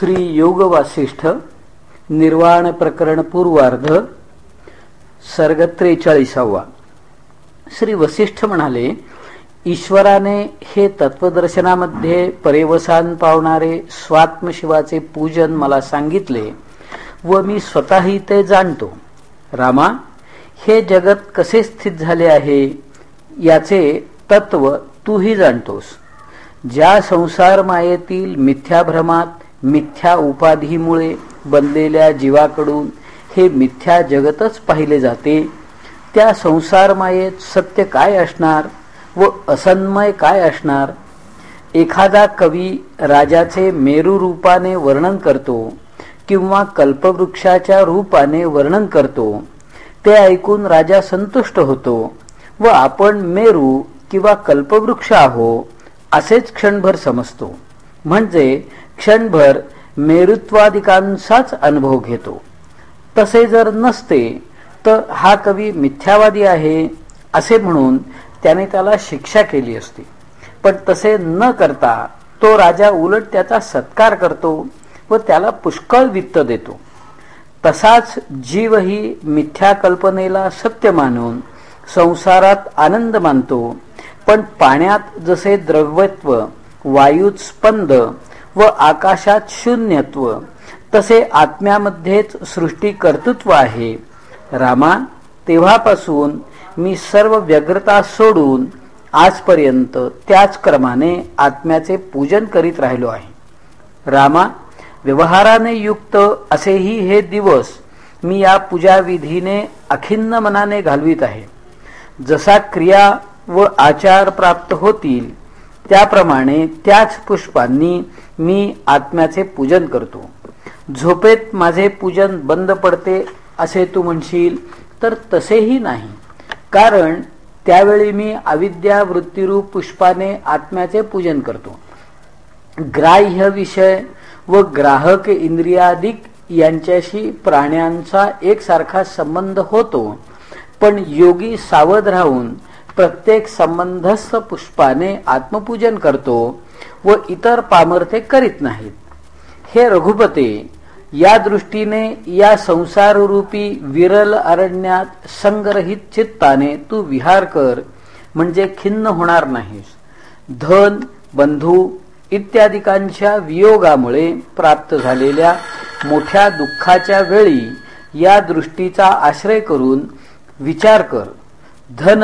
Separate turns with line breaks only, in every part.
श्री योग वासिष्ठ निर्वाण प्रकरण पूर्वार्ध सर्ग त्रेचाळीसावा श्री वसिष्ठ म्हणाले ईश्वराने हे तत्वदर्शनामध्ये परेवसान पावणारे स्वात्मशिवाचे पूजन मला सांगितले व मी स्वतःही ते जाणतो. रामा हे जगत कसे स्थित झाले आहे? याचे तत्व तूही जाणतोस. ज्या संसार मायेतील मिथ्याभ्रमात मिथ्या उपाधीमुळे बनलेल्या जीवाकडून हे मिथ्या जगतच पाहिले जाते. त्या संसार मायेत सत्य काय असणार व असन्मय काय असणार? एखादा कवी राजाचे मेरू रूपाने वर्णन करतो किंवा कल्पवृक्षाच्या रूपाने वर्णन करतो. ते ऐकून राजा संतुष्ट होतो व आपण मेरू किंवा कल्पवृक्ष आहो असेच क्षणभर समजतो. म्हणजे क्षणभर मेरुत्वादिकांचाच अनुभव घेतो. तसे जर नसते तर हा कवी मिथ्यावादी आहे असे म्हणून त्याने त्याला शिक्षा केली असती. पण तसे न करता तो राजा उलट त्याचा सत्कार करतो व त्याला पुष्कळ वित्त देतो. तसाच जीवही मिथ्या कल्पनेला सत्य मानून संसारात आनंद मानतो पण पाण्यात जसे द्रव्यत्व वायूत स्पंद व आकाशात शून्यत्व तसे आत्म्यामध्येच सृष्टी कर्तृत्व आहे. रामा तेव्हापासून मी सर्व व्यग्रता सोडून आजपर्यंत त्याच क्रमाने आत्म्याचे पूजन करीत राहिलो आहे. रामा व्यवहाराने युक्त असेही हे दिवस मी या पूजाविधीने अखिन्न मनाने घालवित आहे. जसा क्रिया व आचार प्राप्त होतील त्याप्रमाणे त्याच पुष्पांनी मी आत्म्याचे पूजन करतो. झोपेत माझे पूजन बंद पडते असे तू म्हणशील तर तसेही नाही. कारण त्यावेळी मी अविद्या वृत्तीरूप पुष्पाने आत्म्याचे पूजन करतो. ग्राह्य विषय व ग्राहक इंद्रियादिक यांच्याशी प्राण्यांचा एकसारखा संबंध होतो. पण योगी सावध राहून प्रत्येक संबंधस्थ पुष्पाने आत्मपूजन करतो व इतर पामर्थे करीत नाहीत. हे रघुपते या दृष्टीने या संसाररूपी विरल अरण्यात संग्रहित चित्ताने तू विहार कर म्हणजे खिन्न होणार नाहीस. धन बंधू इत्यादिकांच्या वियोगामुळे प्राप्त झालेल्या मोठ्या दुःखाच्या वेळी या दृष्टीचा आश्रय करून विचार कर. धन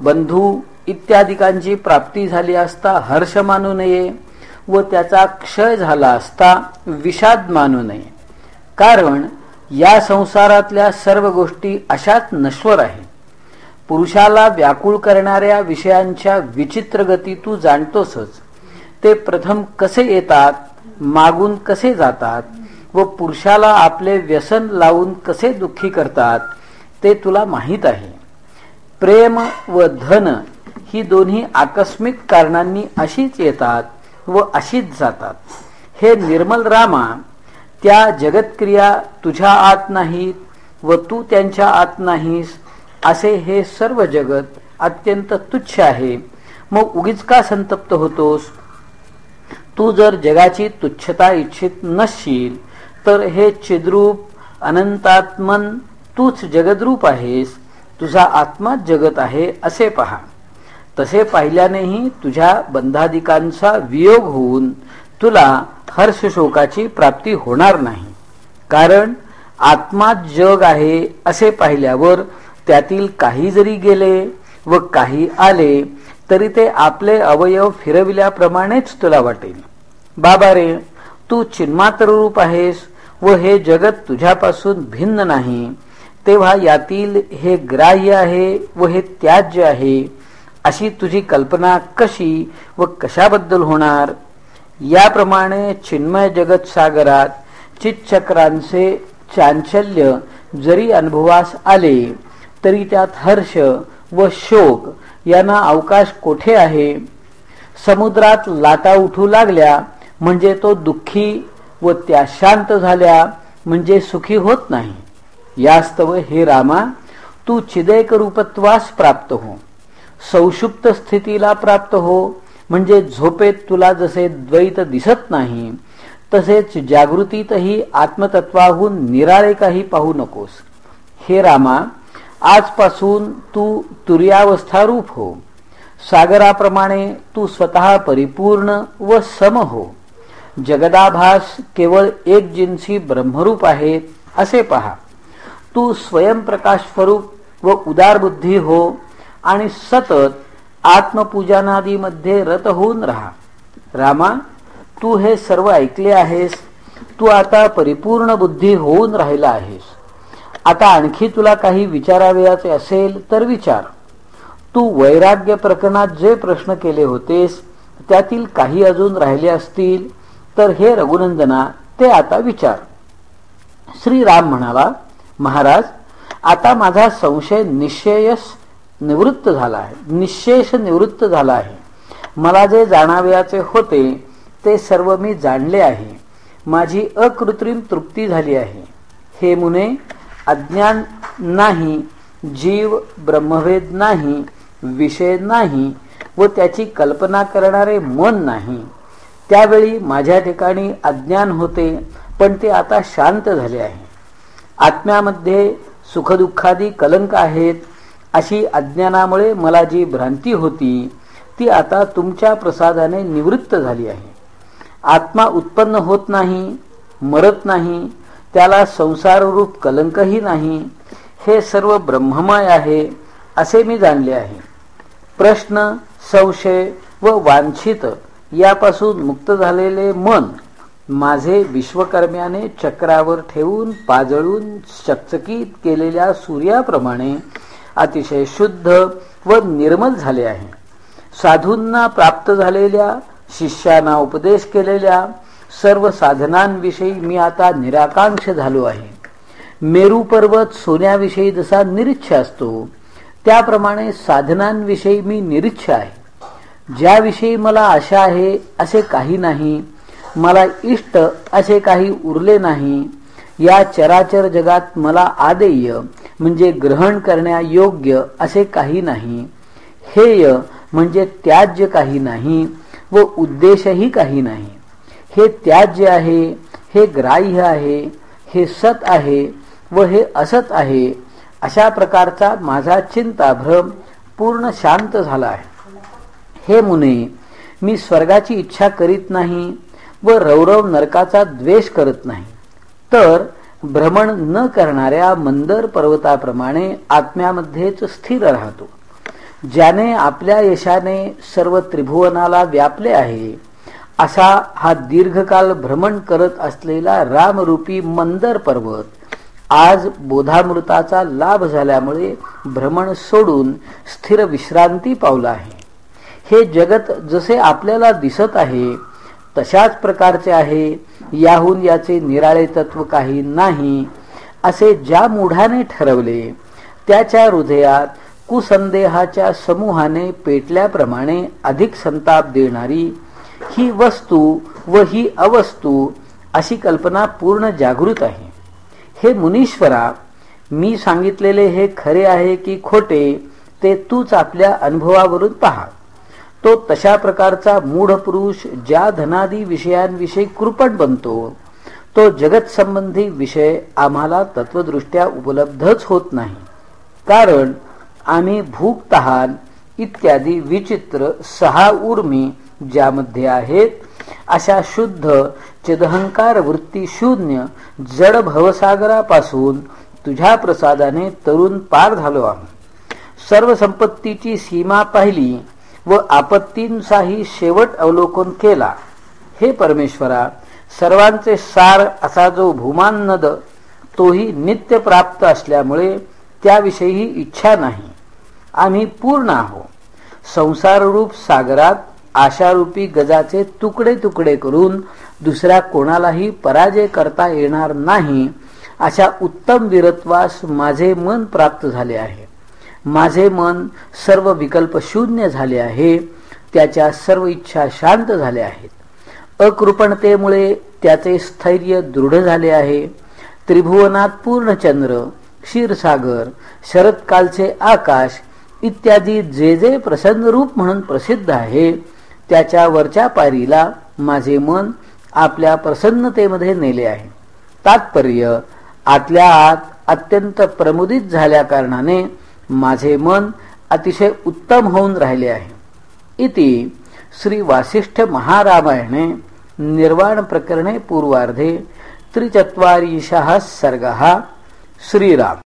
बंधू इत्यादिकांची प्राप्ती झाली असता हर्ष मानू नये व त्याचा क्षय झाला असता विषाद मानू नये. कारण या संसारातल्या सर्व गोष्टी अशाच नश्वर आहे पुरुषाला व्याकुळ करणाऱ्या विषयांच्या विचित्र गती तू जाणतोसच. ते प्रथम कसे येतात मागून कसे जातात व पुरुषाला आपले व्यसन लावून कसे दुःखी करतात ते तुला माहीत आहे. प्रेम व धन ही दोन्ही आकस्मिक कारणांनी अशीच येतात व अशीच जातात. हे निर्मल रामा त्या जगतक्रिया तुझ्या आत नाहीत व तू त्यांच्या आत नाहीस असे हे सर्व जगत अत्यंत तुच्छ आहे. मग उगीच का संतप्त होतोस? तू जर जगाची तुच्छता इच्छित नसशील तर हे चिद्रूप अनंतात्मन तूच जगद्रूप आहेस. तुझा आत्मा जगत आहे असे पहा. तसे पाहिल्यानेही तुझ्या बंधाधिकांचा वियोग होऊन तुला हर्षशोकाची प्राप्ती होणार नाही. कारण आत्मा जग आहे असे पाहिल्यावर त्यातील काही जरी गेले व काही आले तरी ते आपले अवयव फिरविल्याप्रमाणेच तुला वाटेल. बाबा रे तू चिन्मात्र रूप आहेस व हे जगत तुझ्यापासून भिन्न नाही. तेव्हा यातील हे ग्राह्य आहे व हे त्याज्य आहे. अशी तुझी कल्पना कशी व कशाबद्दल होणार? याप्रमाणे चिन्मय जगत सागरात चितचक्रांचे चांचल्य जरी अनुभवास आले तरी त्यात हर्ष व शोक यांना अवकाश कोठे आहे? समुद्रात लाटा उठू लागल्या म्हणजे तो दुःखी व त्या शांत झाल्या म्हणजे सुखी होत नाही. यास्तव हे रामा तू चिदैक रूपत्वास प्राप्त हो. संक्षुप्त स्थितीला प्राप्त हो. म्हणजे झोपेत तुला जसे द्वैत दिसत नाही तसेच जागृतीतही आत्मतत्वाहून निराळे काही पाहू नकोस. हे रामा आजपासून तू तुर्यावस्थारूप हो. सागराप्रमाणे तू स्वतः परिपूर्ण व सम हो. जगदाभास केवळ एक जिन्सी ब्रह्मरूप आहेत असे पहा. तू स्वयंप्रकाश स्वरूप व उदार बुद्धी हो आणि सतत आत्मपूजनादीमध्ये रत होऊन राहा. रामा तू हे सर्व ऐकले आहेस. तू आता परिपूर्ण बुद्धी होऊन राहिला आहेस. आता आणखी तुला काही विचारावयाचे असेल तर विचार. तू वैराग्य प्रकरणात जे प्रश्न केले होतेस त्यातील काही अजून राहिले असतील तर हे रघुनंदना ते आता विचार. श्रीराम म्हणाला महाराज आता माझा संशय निश्चयस निवृत्त झाला आहे. निशेष निवृत्त झाला आहे. मला जे जाणावयाचे होते ते सर्व मी जाणले आहे. माझी अकृत्रिम तृप्ती झाली आहे. हे मुने अज्ञान नाही जीव ब्रह्मवेद नाही विषय नाही व त्याची कल्पना करणारे मन नाही. त्यावेळी माझ्या ठिकाणी अज्ञान होते पण ते आता शांत झाले आहे. आत्म्यामध्ये सुखदुःखादी कलंक आहेत अशी अज्ञानामुळे मला जी भ्रांती होती ती आता तुमच्या प्रसादाने निवृत्त झाली आहे. आत्मा उत्पन्न होत नाही मरत नाही त्याला संसाररूप कलंकही नाही हे सर्व ब्रह्ममय आहे असे मी जाणले आहे. प्रश्न संशय व वांछित यापासून मुक्त झालेले मन माझे विश्वकर्म्याने चक्रावर ठेवून पाजळून चकचकीत केलेल्या सूर्याप्रमाणे अतिशय शुद्ध व निर्मल झाले आहे. साधूंना प्राप्त झालेल्या शिष्यांना उपदेश केलेल्या सर्व साधनांविषयी मी आता निराकांक्ष झालो आहे. मेरू पर्वत सोन्याविषयी जसा निरीच्छ असतो त्याप्रमाणे साधनांविषयी मी निरीच्छ आहे. ज्याविषयी मला आशा आहे असे काही नाही मला इष्ट असे काही उरले नाही. या चराचर जगात मला आदेय म्हणजे ग्रहण करण्यायोग्य असे काही नाही. हेय म्हणजे त्याज्य काही नाही व उद्देशही काही नाही. हे त्याज्य आहे हे ग्राह्य आहे हे सत आहे व हे असत आहे. अशा प्रकारचा माझा चिंताभ्रम पूर्ण शांत झाला आहे. हे मुने मी स्वर्गाची इच्छा करीत नाही व रौरव नरकाचा द्वेष करत नाही. तर भ्रमण न करणाऱ्या मंदर पर्वताप्रमाणे आत्म्यामध्येच स्थिर राहतो. ज्याने आपल्या यशाने सर्व त्रिभुवनाला व्यापले आहे असा हा दीर्घकाल भ्रमण करत असलेला रामरूपी मंदर पर्वत आज बोधामृताचा लाभ झाल्यामुळे भ्रमण सोडून स्थिर विश्रांती पावला आहे. हे जगत जसे आपल्याला दिसत आहे तशाच प्रकारचे आहे. याहून याचे निराळे तत्व काही नाही. असे ज्या मूढाने ठरवले त्याच्या हृदयात कुसंदेहाच्या समूहाने पेटल्याप्रमाणे अधिक संताप देणारी ही वस्तू व ही अवस्तू अशी कल्पना पूर्ण जागृत आहे. हे मुनीश्वरा मी सांगितलेले हे खरे आहे की खोटे ते तूच आपल्या अनुभवावरून पहा. तो तशा प्रकारचा मूढ पुरुष ज्या धनादी विषयांविषयी कृपट बनतो तो जगत संबंधी विषय आम्हाला तत्वदृष्ट्या उपलब्धच होत नाही. कारण आम्ही भूक तहान इत्यादी विचित्र सहा उर्मी ज्यामध्ये आहेत अशा शुद्ध चिदहंकार वृत्ती शून्य जड भवसागरापासून तुझ्या प्रसादाने तरुण पार झालो आहोत सर्व संपत्तीची सीमा पाहिली व आपत्तींचाही शेवट अवलोकन केला. हे परमेश्वरा सर्वांचे सार असा जो भूमानद तोही नित्य प्राप्त असल्यामुळे त्याविषयी इच्छा नाही. आम्ही पूर्ण आहो. संसाररूप सागरात आशारूपी गजाचे तुकडे तुकडे करून दुसऱ्या कोणालाही पराजय करता येणार नाही अशा उत्तम वीरत्वास माझे मन प्राप्त झाले आहे. माझे मन सर्व विकल्प शून्य झाले आहे त्याच्या सर्व इच्छा शांत झाल्या आहेत. अकृपणतेमुळे त्याचे स्थैर्य दृढ झाले आहे. त्रिभुवनात पूर्णचंद्र क्षीरसागर शरत्कालचे आकाश इत्यादी जे जे प्रसन्न रूप म्हणून प्रसिद्ध आहे त्याच्या वरच्या पायरीला माझे मन आपल्या प्रसन्नतेमध्ये नेले आहे. तात्पर्य आतल्या आत अत्यंत प्रमुदित झाल्या कारणाने माझे मन अतिशय उत्तम होऊन राहिले आहे. इति श्री वासिष्ठ महारामायणे निर्वाण प्रकरणे पूर्वार्धे त्रिचत्वारिशः सर्गः. श्रीराम.